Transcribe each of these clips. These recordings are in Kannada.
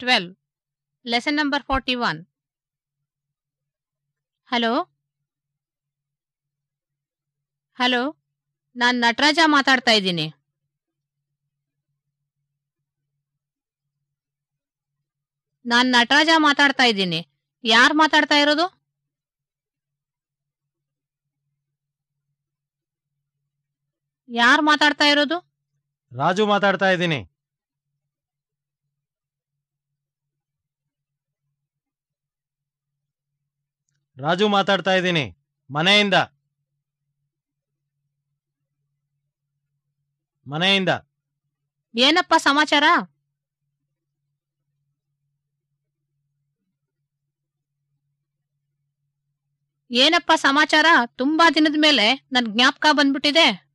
Twelve lesson number forty one hello hello ನಾನು ನಟರಾಜ ಮಾತಾಡ್ತಾ ಇದ್ದೀನಿ. ನಾನು ನಟರಾಜ ಮಾತಾಡ್ತಾ ಇದ್ದೀನಿ. ಯಾರು ಮಾತಾಡ್ತಾ ಇರೋದು? ಯಾರು ಮಾತಾಡ್ತಾ ಇರೋದು? ರಾಜು ಮಾತಾಡ್ತಾ ಇದ್ದೀನಿ. ರಾಜು ಮಾತಾಡ್ತಾ ಇದ್ದೀನಿ. ಮನೆಯಿಂದ. ಮನೆಯಿಂದ. ಏನಪ್ಪ ಸಮಾಚಾರ? ಏನಪ್ಪ ಸಮಾಚಾರ? ತುಂಬಾ ದಿನದ ಮೇಲೆ ನನ್ ಜ್ಞಾಪಕ ಬಂದ್ಬಿಟ್ಟಿದೆ.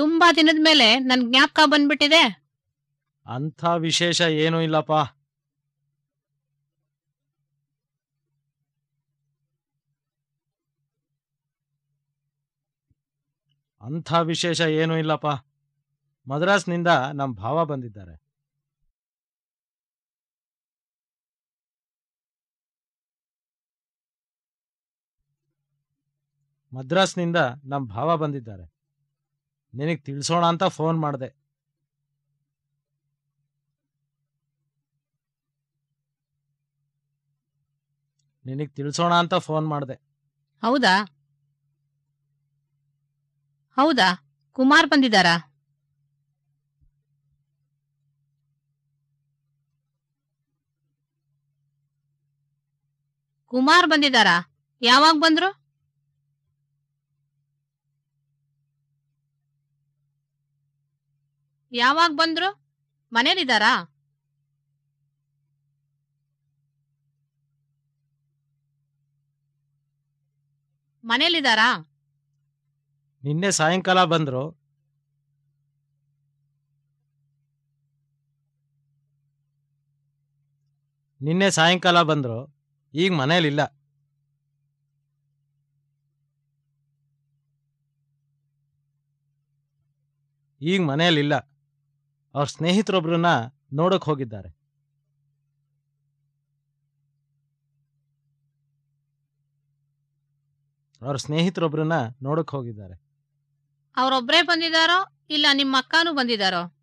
ತುಂಬಾ ದಿನದ ಮೇಲೆ ನನ್ ಜ್ಞಾಪಕ ಬಂದ್ಬಿಟ್ಟಿದೆ. ಅಂಥ ವಿಶೇಷ ಏನೂ ಇಲ್ಲಪ್ಪ. ಅಂಥ ವಿಶೇಷ ಏನೂ ಇಲ್ಲಪ್ಪ. ಮದ್ರಾಸ್ನಿಂದ ನಮ್ ಭಾವ ಬಂದಿದ್ದಾರೆ. ಮದ್ರಾಸ್ನಿಂದ ನಮ್ ಭಾವ ಬಂದಿದ್ದಾರೆ. ನಿನಗೆ ತಿಳಿಸೋಣ ಅಂತ ಫೋನ್ ಮಾಡಿದೆ. ನಿನಗೆ ತಿಳಿಸೋಣ ಅಂತ ಫೋನ್ ಮಾಡಿದೆ. ಹೌದಾ? ಹೌದಾ? ಕುಮಾರ್ ಬಂದಿದ್ದಾರಾ? ಕುಮಾರ್ ಬಂದಿದ್ದಾರಾ? ಯಾವಾಗ ಬಂದ್ರು? ಯಾವಾಗ ಬಂದ್ರು? ಮನೇಲಿದ್ದಾರಾ? ಮನೇಲಿದ್ದಾರಾ? ನಿನ್ನೆ ಸಾಯಂಕಾಲ ಬಂದ್ರು. ನಿನ್ನೆ ಸಾಯಂಕಾಲ ಬಂದ್ರು. ಈಗ ಮನೇಲಿಲ್ಲ. ಈಗ ಮನೆಯಲ್ಲಿಲ್ಲ ಅವ್ರ ಸ್ನೇಹಿತರೊಬ್ರನ್ನ ನೋಡಕ್ ಹೋಗಿದ್ದಾರೆ. ಅವ್ರ ಸ್ನೇಹಿತರೊಬ್ರನ್ನ ನೋಡಕ್ ಹೋಗಿದ್ದಾರೆ. ಅವ್ರೊಬ್ರೇ ಬಂದಿದಾರೋ ಇಲ್ಲ ನಿಮ್ಮ ಅಕ್ಕನೂ ಬಂದಿದಾರೋ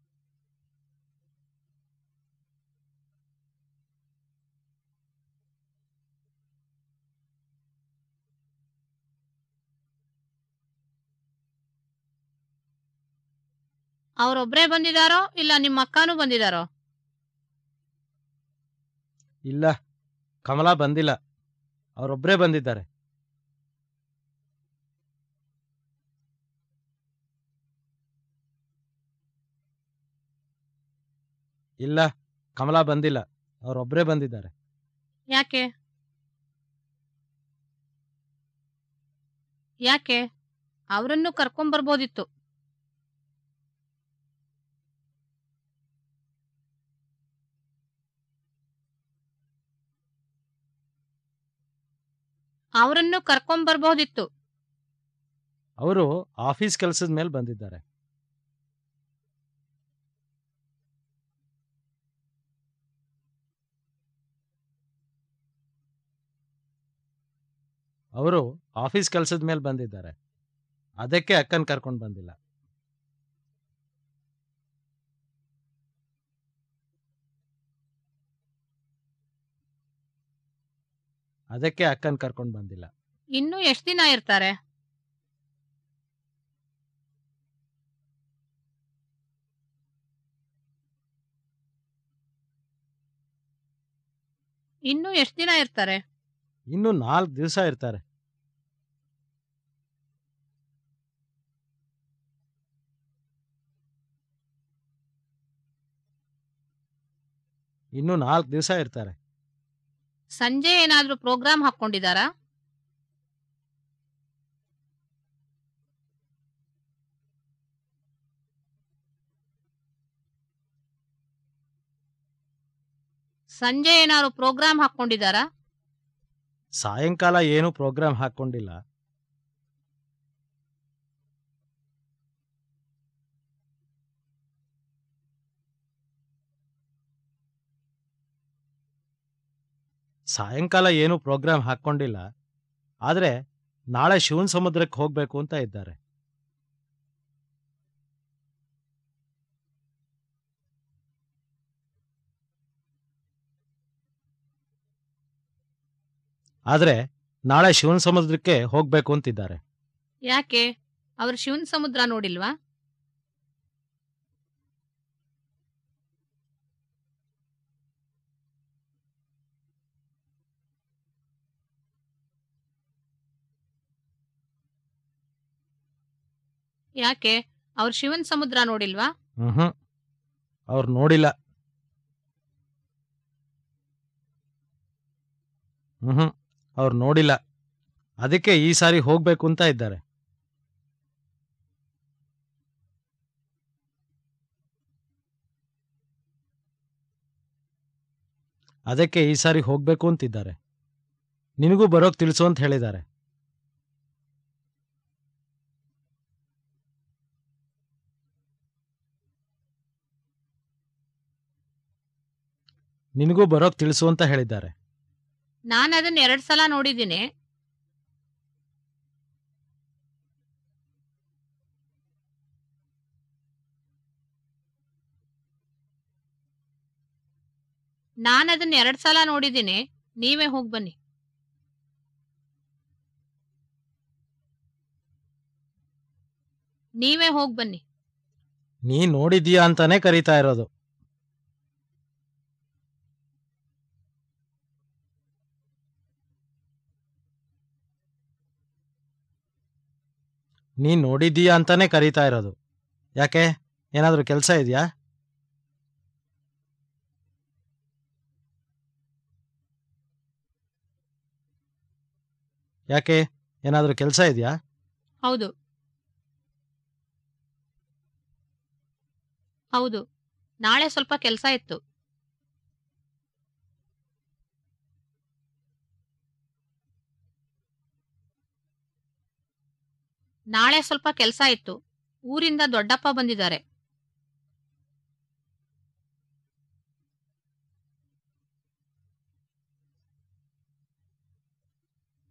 ಅವ್ರೊಬ್ರೇ ಬಂದಿದಾರೋ ಇಲ್ಲ ನಿಮ್ಮ ಅಕ್ಕನೂ ಬಂದಿದಾರೋ? ಇಲ್ಲ ಕಮಲಾ ಬಂದಿಲ್ಲ. ಅವರೊಬ್ಬರೇ ಬಂದಿದ್ದಾರೆ. ಇಲ್ಲ ಕಮಲಾ ಬಂದಿಲ್ಲ. ಅವರೊಬ್ಬರೇ ಬಂದಿದ್ದಾರೆ. ಯಾಕೆ? ಯಾಕೆ? ಅವರನ್ನು ಕರ್ಕೊಂಬರ್ಬೋದಿತ್ತು. ಅವರನ್ನು ಕರ್ಕೊಂಬರ್ಬೋದಿತ್ತು ಅವರು ಆಫೀಸ್ ಕೆಲಸದ ಮೇಲೆ ಬಂದಿದ್ದಾರೆ. ಅವರು ಆಫೀಸ್ ಕೆಲಸದ ಮೇಲೆ ಬಂದಿದ್ದಾರೆ. ಅದಕ್ಕೆ ಅಕ್ಕನ್ ಕರ್ಕೊಂಡು ಬಂದಿಲ್ಲ. ಅದಕ್ಕೆ ಅಕ್ಕನ್ ಕರ್ಕೊಂಡು ಬಂದಿಲ್ಲ. ಇನ್ನು ಎಷ್ಟು ದಿನ ಇರ್ತಾರೆ? ಇನ್ನು ಎಷ್ಟು ದಿನ ಇರ್ತಾರೆ? ಇನ್ನು ನಾಲ್ಕು ದಿವಸ ಇರ್ತಾರೆ. ಇನ್ನು ನಾಲ್ಕು ದಿವಸ ಇರ್ತಾರೆ. ಸಂಜೆ ಏನಾದ್ರೂ ಪ್ರೋಗ್ರಾಮ್ ಹಾಕೊಂಡಿದಾರಾ ಸಂಜೆ ಏನಾದ್ರು ಪ್ರೋಗ್ರಾಮ್ ಹಾಕೊಂಡಿದಾರಾ ಸಾಯಂಕಾಲ ಏನು ಪ್ರೋಗ್ರಾಮ್ ಹಾಕೊಂಡಿಲ್ಲ ಸಾಯಂಕಾಲ ಏನೂ ಪ್ರೋಗ್ರಾಮ್ ಹಾಕ್ಕೊಂಡಿಲ್ಲ. ಆದರೆ ನಾಳೆ ಶಿವನ್ ಸಮುದ್ರಕ್ಕೆ ಹೋಗ್ಬೇಕು ಅಂತ ಇದ್ದಾರೆ. ಆದ್ರೆ ನಾಳೆ ಶಿವನ್ ಸಮುದ್ರಕ್ಕೆ ಹೋಗ್ಬೇಕು ಅಂತಿದ್ದಾರೆ. ಯಾಕೆ? ಅವರು ಶಿವನ್ ಸಮುದ್ರ ನೋಡಿಲ್ವಾ? ಯಾಕೆ? ಅವ್ರು ಶಿವನ್ ಸಮುದ್ರ ನೋಡಿಲ್ವಾ? ಹ್ಮ್ ಅವ್ರು ನೋಡಿಲ್ಲ. ಹ್ಮ್. ಅವ್ರು ನೋಡಿಲ್ಲ. ಅದಕ್ಕೆ ಈ ಸಾರಿ ಹೋಗ್ಬೇಕು ಅಂತ ಇದ್ದಾರೆ. ಅದಕ್ಕೆ ಈ ಸಾರಿ ಹೋಗ್ಬೇಕು ಅಂತಿದ್ದಾರೆ. ನಿನಗೂ ಬರೋಕ್ ತಿಳಿಸು ಅಂತ ಹೇಳಿದ್ದಾರೆ. ನಿನಗೂ ಬರೋಕ್ ತಿಳಿಸು ಅಂತ ಹೇಳಿದ್ದಾರೆ. ನಾನು ಅದನ್ನ ಎರಡ್ ಸಲ ನೋಡಿದ್ದೀನಿ. ನಾನು ಅದನ್ನ ಎರಡ್ ಸಲ ನೋಡಿದ್ದೀನಿ. ನೀವೇ ಹೋಗಿ ಬನ್ನಿ. ನೀವೇ ಹೋಗಿ ಬನ್ನಿ. ನೀ ನೋಡಿದೀಯಾ ಅಂತಾನೆ ಕರೀತಾ ಇರೋದು. ನೀ ನೋಡಿದ್ದೀಯಾ ಅಂತಾನೆ ಕರೀತಾ ಇರೋದು. ಯಾಕೆ? ಏನಾದರೂ ಕೆಲಸ ಇದೆಯಾ? ಯಾಕೆ? ಏನಾದರೂ ಕೆಲಸ ಇದೆಯಾ? ಹೌದು. ಹೌದು. ನಾಳೆ ಸ್ವಲ್ಪ ಕೆಲಸ ಇತ್ತು. ನಾಳೆ ಸ್ವಲ್ಪ ಕೆಲಸ ಇತ್ತು. ಊರಿಂದ ದೊಡ್ಡಪ್ಪ ಬಂದಿದ್ದಾರೆ.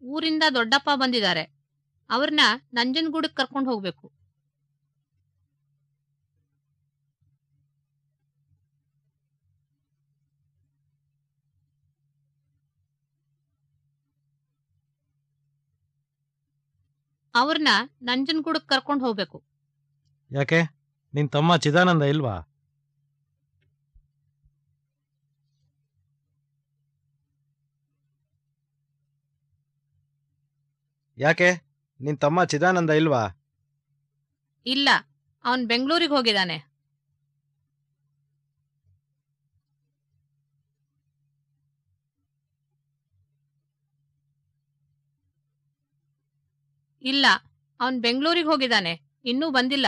ಊರಿಂದ ದೊಡ್ಡಪ್ಪ ಬಂದಿದ್ದಾರೆ. ಅವ್ರನ್ನ ನಂಜನಗೂಡಕ್ಕೆ ಕರ್ಕೊಂಡು ಹೋಗ್ಬೇಕು. ಅವ್ರನ್ನ ನಂಜನಗೂಡಕ್ಕೆ ಕರ್ಕೊಂಡು ಹೋಗ್ಬೇಕು. ಯಾಕೆ? ನಿನ್ ತಮ್ಮ ಚಿದಾನಂದ ಇಲ್ವಾ? ಯಾಕೆ? ನಿನ್ ತಮ್ಮ ಚಿದಾನಂದ ಇಲ್ವಾ? ಇಲ್ಲ. ಅವನ್ ಬೆಂಗಳೂರಿಗೆ ಹೋಗಿದ್ದಾನೆ ಇಲ್ಲ, ಅವನ್ ಬೆಂಗಳೂರಿಗೆ ಹೋಗಿದ್ದಾನೆ ಇನ್ನೂ ಬಂದಿಲ್ಲ.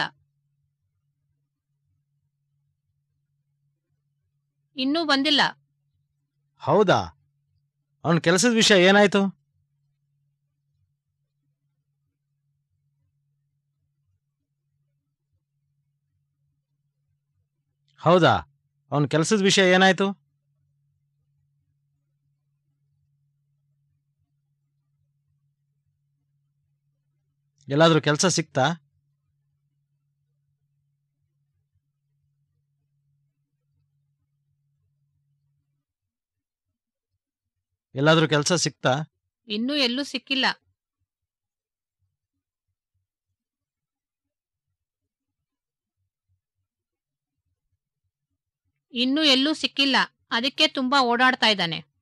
ಇನ್ನೂ ಬಂದಿಲ್ಲ. ಹೌದಾ? ಅವನ ಕೆಲಸದ ವಿಷಯ ಏನಾಯ್ತು? ಹೌದಾ? ಅವನ ಕೆಲಸದ ವಿಷಯ ಏನಾಯ್ತು? ಎಲ್ಲಾದ್ರೂ ಕೆಲಸ ಸಿಕ್ತಾ? ಎಲ್ಲಾದ್ರೂ ಕೆಲಸ ಸಿಕ್ತಾ? ಇನ್ನೂ ಎಲ್ಲೂ ಸಿಕ್ಕಿಲ್ಲ. ಇನ್ನೂ ಎಲ್ಲೂ ಸಿಕ್ಕಿಲ್ಲ. ಅದಕ್ಕೆ ತುಂಬಾ ಓಡಾಡ್ತಾ ಇದ್ದಾನೆ.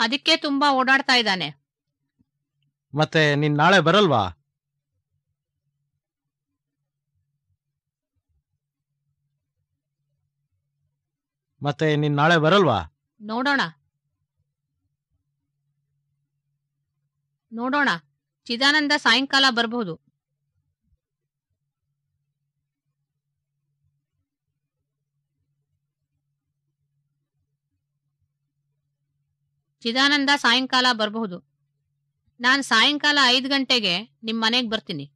ಅದಕ್ಕೆ ತುಂಬಾ ಓಡಾಡ್ತಾ ಇದ್ದಾನೆ. ಮತ್ತೆ ನೀನ್ ನಾಳೆ ಬರಲ್ವಾ? ಮತ್ತೆ ನೀನ್ ನಾಳೆ ಬರಲ್ವಾ? ನೋಡೋಣ. ನೋಡೋಣ. ಚಿದಾನಂದ ಸಾಯಂಕಾಲ ಬರಬಹುದು. ಚಿದಾನಂದ ಸಾಯಂಕಾಲ ಬರಬಹುದು. ನಾನು ಸಾಯಂಕಾಲ ಐದು ಗಂಟೆಗೆ ನಿಮ್ಮ ಮನೆಗೆ ಬರ್ತೀನಿ.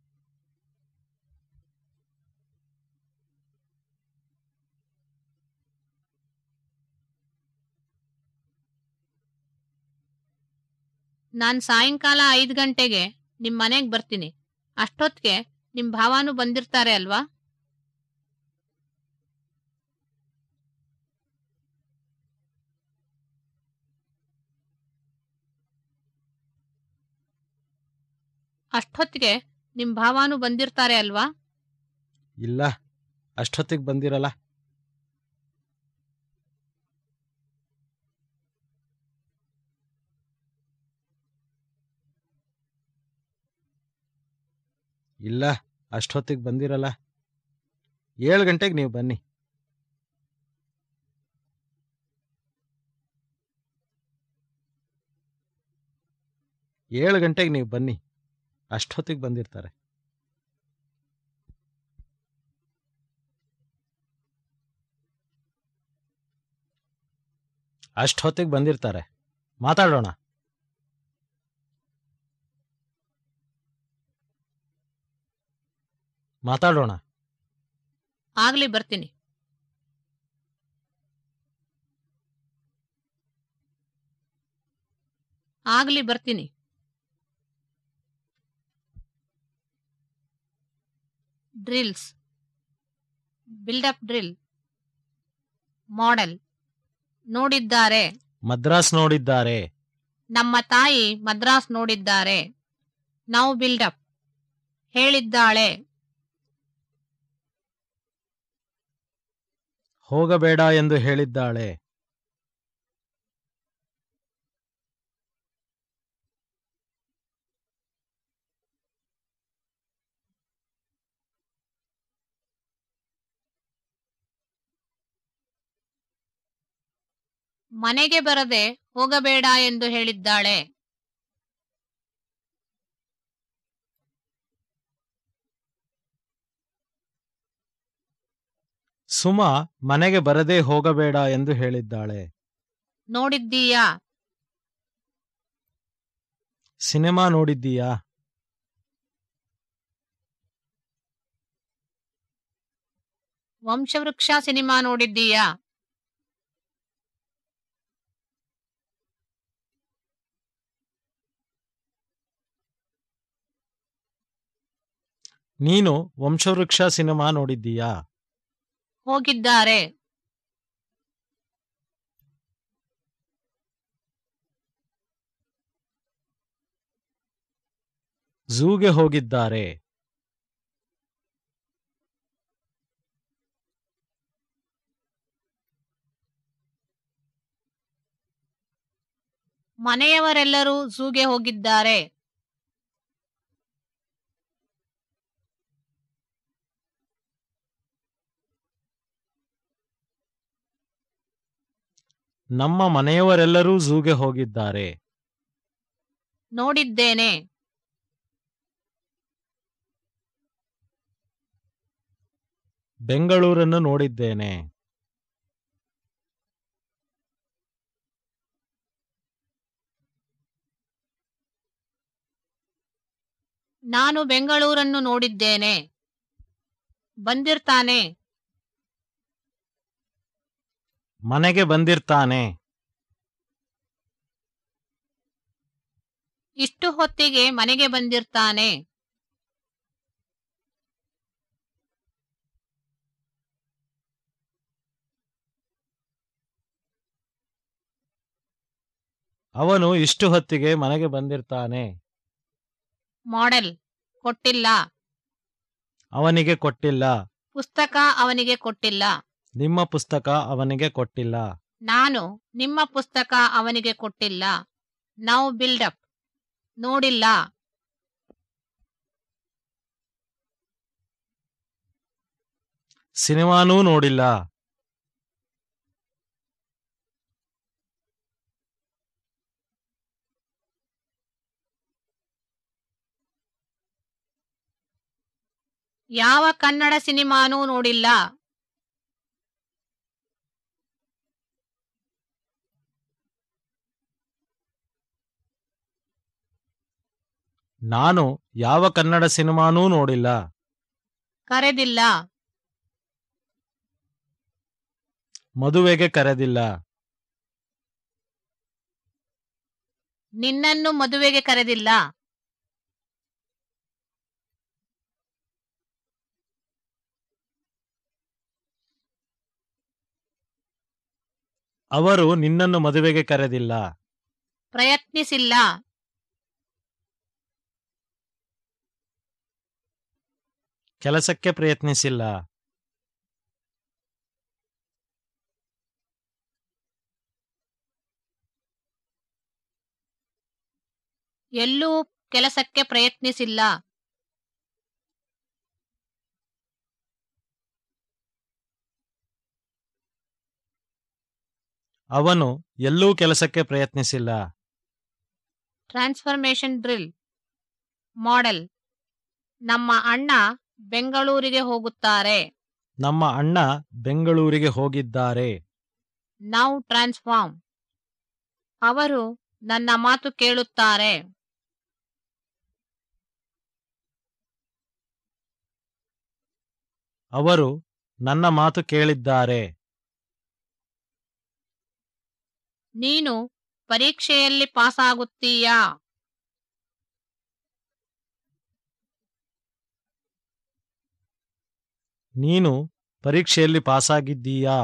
ನಾನು ಸಾಯಂಕಾಲ ಐದು ಗಂಟೆಗೆ ನಿಮ್ಮ ಮನೆಗೆ ಬರ್ತೀನಿ. ಅಷ್ಟೊತ್ತಿಗೆ ನಿಮ್ಮ ಭಾವಾನು ಬಂದಿರ್ತಾರೆ ಅಲ್ವಾ? ಅಷ್ಟೊತ್ತಿಗೆ ನಿಮ್ ಭಾವಾನು ಬಂದಿರ್ತಾರೆ ಅಲ್ವಾ? ಇಲ್ಲ, ಅಷ್ಟೊತ್ತಿಗೆ ಬಂದಿರಲ್ಲ. ಇಲ್ಲ, ಅಷ್ಟೊತ್ತಿಗೆ ಬಂದಿರಲ್ಲ. ಏಳು ಗಂಟೆಗೆ ನೀವು ಬನ್ನಿ. ಏಳು ಗಂಟೆಗೆ ನೀವು ಬನ್ನಿ. ಅಷ್ಟೊತ್ತಿಗೆ ಬಂದಿರ್ತಾರೆ. ಅಷ್ಟೊತ್ತಿಗೆ ಬಂದಿರ್ತಾರೆ. ಮಾತಾಡೋಣ. ಮಾತಾಡೋಣ. ಆಗ್ಲಿ ಬರ್ತೀನಿ. ಆಗ್ಲಿ ಬರ್ತೀನಿ. ಡ್ರಿಲ್ಸ್ ಬಿಲ್ಡಪ್ ಡ್ರಿಲ್ ಮಾಡೆಲ್ ನೋಡಿದ್ದಾರೆ. ಮದ್ರಾಸ್ ನೋಡಿದ್ದಾರೆ. ನಮ್ಮ ತಾಯಿ ಮದ್ರಾಸ್ ನೋಡಿದ್ದಾರೆ. ನಾವು ಅಪ್ ಹೇಳಿದ್ದಾಳೆ. ಹೋಗಬೇಡ ಎಂದು ಹೇಳಿದ್ದಾಳೆ. ಮನೆಗೆ ಬರದೆ ಹೋಗಬೇಡ ಎಂದು ಹೇಳಿದ್ದಾಳೆ. ಸುಮಾ ಮನೆಗೆ ಬರದೇ ಹೋಗಬೇಡ ಎಂದು ಹೇಳಿದ್ದಾಳೆ. ನೋಡಿದ್ದೀಯಾ? ಸಿನಿಮಾ ನೋಡಿದ್ದೀಯಾ? ವಂಶವೃಕ್ಷ ಸಿನಿಮಾ ನೋಡಿದ್ದೀಯಾ? ನೀನು ವಂಶವೃಕ್ಷ ಸಿನಿಮಾ ನೋಡಿದ್ದೀಯಾ? ಹೋಗಿದ್ದಾರೆ. ಝೂಗೆ ಹೋಗಿದ್ದಾರೆ. ಮನೆಯವರೆಲ್ಲರೂ ಝೂಗೆ ಹೋಗಿದ್ದಾರೆ. ನಮ್ಮ ಮನೆಯವರೆಲ್ಲರೂ ಝೂಗೆ ಹೋಗಿದ್ದಾರೆ. ನೋಡಿದ್ದೇನೆ. ಬೆಂಗಳೂರನ್ನು ನೋಡಿದ್ದೇನೆ. ನಾನು ಬೆಂಗಳೂರನ್ನು ನೋಡಿದ್ದೇನೆ. ಬಂದಿರ್ತಾನೆ. ಮನೆಗೆ ಬಂದಿರ್ತಾನೆ. ಇಷ್ಟು ಹೊತ್ತಿಗೆ ಮನೆಗೆ ಬಂದಿರ್ತಾನೆ. ಅವನು ಇಷ್ಟು ಹೊತ್ತಿಗೆ ಮನೆಗೆ ಬಂದಿರ್ತಾನೆ. ಮಾಡೆಲ್ ಕೊಟ್ಟಿಲ್ಲ. ಅವನಿಗೆ ಕೊಟ್ಟಿಲ್ಲ. ಪುಸ್ತಕ ಅವನಿಗೆ ಕೊಟ್ಟಿಲ್ಲ. ನಿಮ್ಮ ಪುಸ್ತಕ ಅವನಿಗೆ ಕೊಟ್ಟಿಲ್ಲ. ನಾನು ನಿಮ್ಮ ಪುಸ್ತಕ ಅವನಿಗೆ ಕೊಟ್ಟಿಲ್ಲ. ನಾವು ಬಿಲ್ಡಪ್ ನೋಡಿಲ್ಲ. ಸಿನಿಮಾನೂ ನೋಡಿಲ್ಲ. ಯಾವ ಕನ್ನಡ ಸಿನಿಮಾನೂ ನೋಡಿಲ್ಲ. ನಾನು ಯಾವ ಕನ್ನಡ ಸಿನಿಮಾನೂ ನೋಡಿಲ್ಲ. ಕರೆದಿಲ್ಲ. ಮದುವೆಗೆ ಕರೆದಿಲ್ಲ. ನಿನ್ನನ್ನು ಮದುವೆಗೆ ಕರೆದಿಲ್ಲ. ಅವರು ನಿನ್ನನ್ನು ಮದುವೆಗೆ ಕರೆದಿಲ್ಲ. ಪ್ರಯತ್ನಿಸಿಲ್ಲ. ಕೆಲಸಕ್ಕೆ ಪ್ರಯತ್ನಿಸಿಲ್ಲ. ಎಲ್ಲೂ ಕೆಲಸಕ್ಕೆ ಪ್ರಯತ್ನಿಸಿಲ್ಲ. ಅವನು ಎಲ್ಲೂ ಕೆಲಸಕ್ಕೆ ಪ್ರಯತ್ನಿಸಿಲ್ಲ. Transformation drill model. ನಮ್ಮ ಅಣ್ಣ ಬೆಂಗಳೂರಿಗೆ ಹೋಗುತ್ತಾರೆ. ನಮ್ಮ ಅಣ್ಣ ಬೆಂಗಳೂರಿಗೆ ಹೋಗಿದ್ದಾರೆ. ನೌ ಟ್ರಾನ್ಸ್ಫಾರ್ಮ್ ಅವರು ನನ್ನ ಮಾತು ಕೇಳುತ್ತಾರೆ. ಅವರು ನನ್ನ ಮಾತು ಕೇಳಿದ್ದಾರೆ. ನೀನು ಪರೀಕ್ಷೆಯಲ್ಲಿ ಪಾಸಾಗುತ್ತೀಯಾ? ನೀನು ಪರೀಕ್ಷೆಯಲ್ಲಿ ಪಾಸಾಗಿದ್ದೀಯಾ?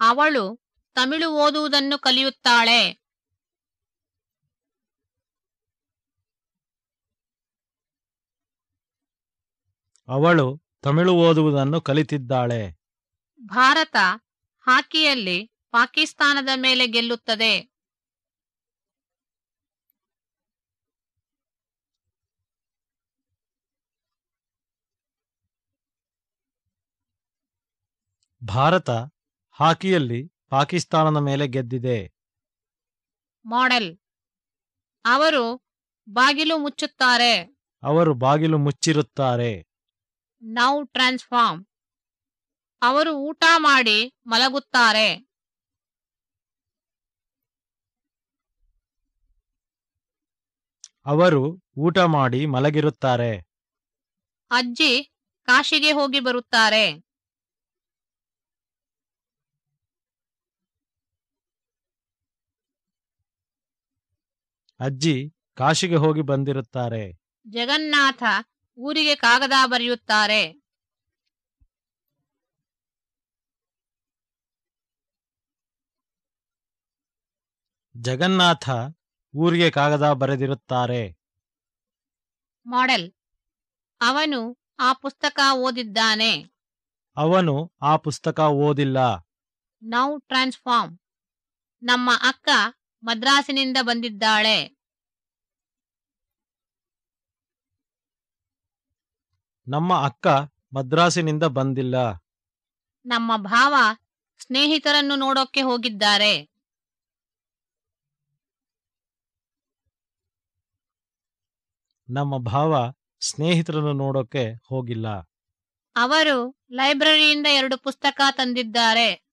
ಅವಳು ತಮಿಳು ಓದುವುದನ್ನು ಕಲಿಯುತ್ತಾಳೆ. ಅವಳು ತಮಿಳು ಓದುವುದನ್ನು ಕಲಿತಿದ್ದಾಳೆ. ಭಾರತ ಹಾಕಿಯಲ್ಲಿ ಪಾಕಿಸ್ತಾನದ ಮೇಲೆ ಗೆಲ್ಲುತ್ತದೆ. ಭಾರತ ಹಾಕಿಯಲ್ಲಿ ಪಾಕಿಸ್ತಾನದ ಮೇಲೆ ಗೆದ್ದಿದೆ. ಮಾಡೆಲ್. ಅವರು ಬಾಗಿಲು ಮುಚ್ಚುತ್ತಾರೆ. ಅವರು ಬಾಗಿಲು ಮುಚ್ಚಿರುತ್ತಾರೆ. ನೌ ಟ್ರಾನ್ಸ್ಫಾರ್ಮ್ ಅವರು ಊಟ ಮಾಡಿ ಮಲಗುತ್ತಾರೆ. ಅವರು ಊಟ ಮಾಡಿ ಮಲಗಿರುತ್ತಾರೆ. ಅಜ್ಜಿ ಕಾಶಿಗೆ ಹೋಗಿ ಬರುತ್ತಾರೆ. ಅಜ್ಜಿ ಕಾಶಿಗೆ ಹೋಗಿ ಬಂದಿರುತ್ತಾರೆ. ಜಗನ್ನಾಥ ಊರಿಗೆ ಕಾಗದ ಬರೆಯುತ್ತಾರೆ. ಜಗನ್ನಾಥ ಊರಿಗೆ ಕಾಗದ ಬರೆದಿರುತ್ತಾರೆ. ಮಾಡೆಲ್. ಅವನು ಆ ಪುಸ್ತಕ ಓದಿದ್ದಾನೆ. ಅವನು ಆ ಪುಸ್ತಕ ಓದಿಲ್ಲ. ನೌ ಟ್ರಾನ್ಸ್ಫಾರ್ಮ್ ನಮ್ಮ ಅಕ್ಕ ಮದ್ರಾಸಿನಿಂದ ಬಂದಿದ್ದಾಳೆ. ನಮ್ಮ ಅಕ್ಕ ಮದ್ರಾಸಿನಿಂದ ಬಂದಿಲ್ಲ. ನಮ್ಮ ಭಾವ ಸ್ನೇಹಿತರನ್ನು ನೋಡೋಕೆ ಹೋಗಿದ್ದಾರೆ. ನಮ್ಮ ಭಾವ ಸ್ನೇಹಿತರನ್ನು ನೋಡೋಕೆ ಹೋಗಿಲ್ಲ. ಅವರು ಲೈಬ್ರರಿಯಿಂದ ಎರಡು ಪುಸ್ತಕ ತಂದಿದ್ದಾರೆ.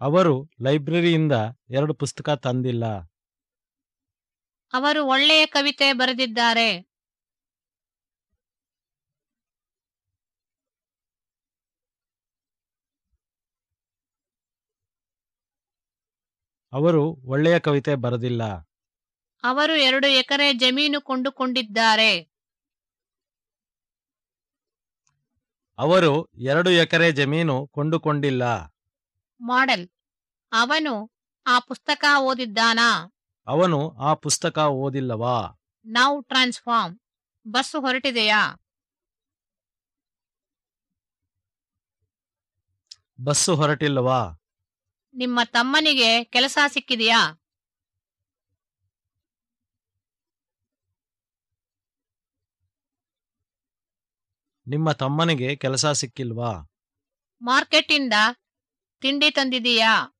ಅವರು ಲೈಬ್ರರಿಯಿಂದ ಎರಡು ಪುಸ್ತಕ ತಂದಿಲ್ಲ. ಅವರು ಒಳ್ಳೆಯ ಕವಿತೆ ಬರೆದಿದ್ದಾರೆ. ಅವರು ಒಳ್ಳೆಯ ಕವಿತೆ ಬರೆದಿಲ್ಲ. ಅವರು ಎರಡು ಎಕರೆ ಜಮೀನು ಕೊಂಡುಕೊಂಡಿದ್ದಾರೆ. ಅವರು ಎರಡು ಎಕರೆ ಜಮೀನು ಕೊಂಡುಕೊಂಡಿಲ್ಲ. ಮಾಡೆಲ್. ಅವನು ಆ ಪುಸ್ತಕ ಓದಿದ್ದಾನಾ? ಅವನು ಆ ಪುಸ್ತಕ ಓದಿಲ್ಲವಾ? ನಾವು ಟ್ರಾನ್ಸ್ಫಾರ್ಮ್ ಬಸ್ಸು ಹೊರಟಿದೆಯಾ? ಬಸ್ಸು ಹೊರಟಿಲ್ಲವಾ? ನಿಮ್ಮ ತಮ್ಮನಿಗೆ ಕೆಲಸ ಸಿಕ್ಕಿದೆಯಾ? ನಿಮ್ಮ ತಮ್ಮನಿಗೆ ಕೆಲಸ ಸಿಕ್ಕಿಲ್ವಾ? ಮಾರ್ಕೆಟಿಂದ ತಿಂಡಿ ತಂದಿದೀಯಾ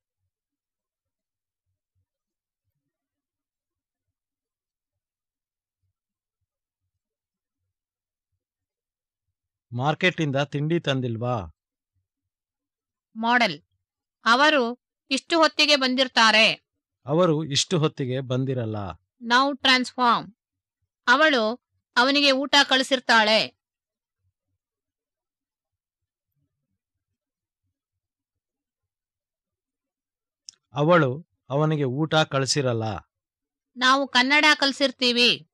ಮಾರ್ಕೆಟಿಂದ ತಿಂಡಿ ತಂದಿಲ್ವಾ? ಮಾಡೆಲ್. ಅವರು ಇಷ್ಟು ಹೊತ್ತಿಗೆ ಬಂದಿರ್ತಾರೆ. ಅವರು ಇಷ್ಟು ಹೊತ್ತಿಗೆ ಬಂದಿರಲ್ಲ. ನಾವು ಟ್ರಾನ್ಸ್ಫಾರ್ಮ್. ಅವಳು ಅವನಿಗೆ ಊಟ ಕಳಿಸಿರ್ತಾಳೆ. ಅವಳು ಅವನಿಗೆ ಊಟ ಕಳಿಸಿರಲ್ಲ. ನಾವು ಕನ್ನಡ ಕಲಿಸಿರ್ತೀವಿ.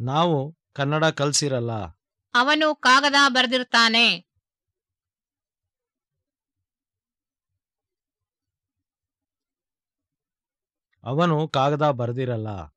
ನಾವು ಕನ್ನಡ ಕಲಿಸಿರಲ್ಲ. ಅವನು ಕಾಗದ ಬರೆದಿರ್ತಾನೆ. ಅವನು ಕಾಗದ ಬರೆದಿರಲ್ಲ.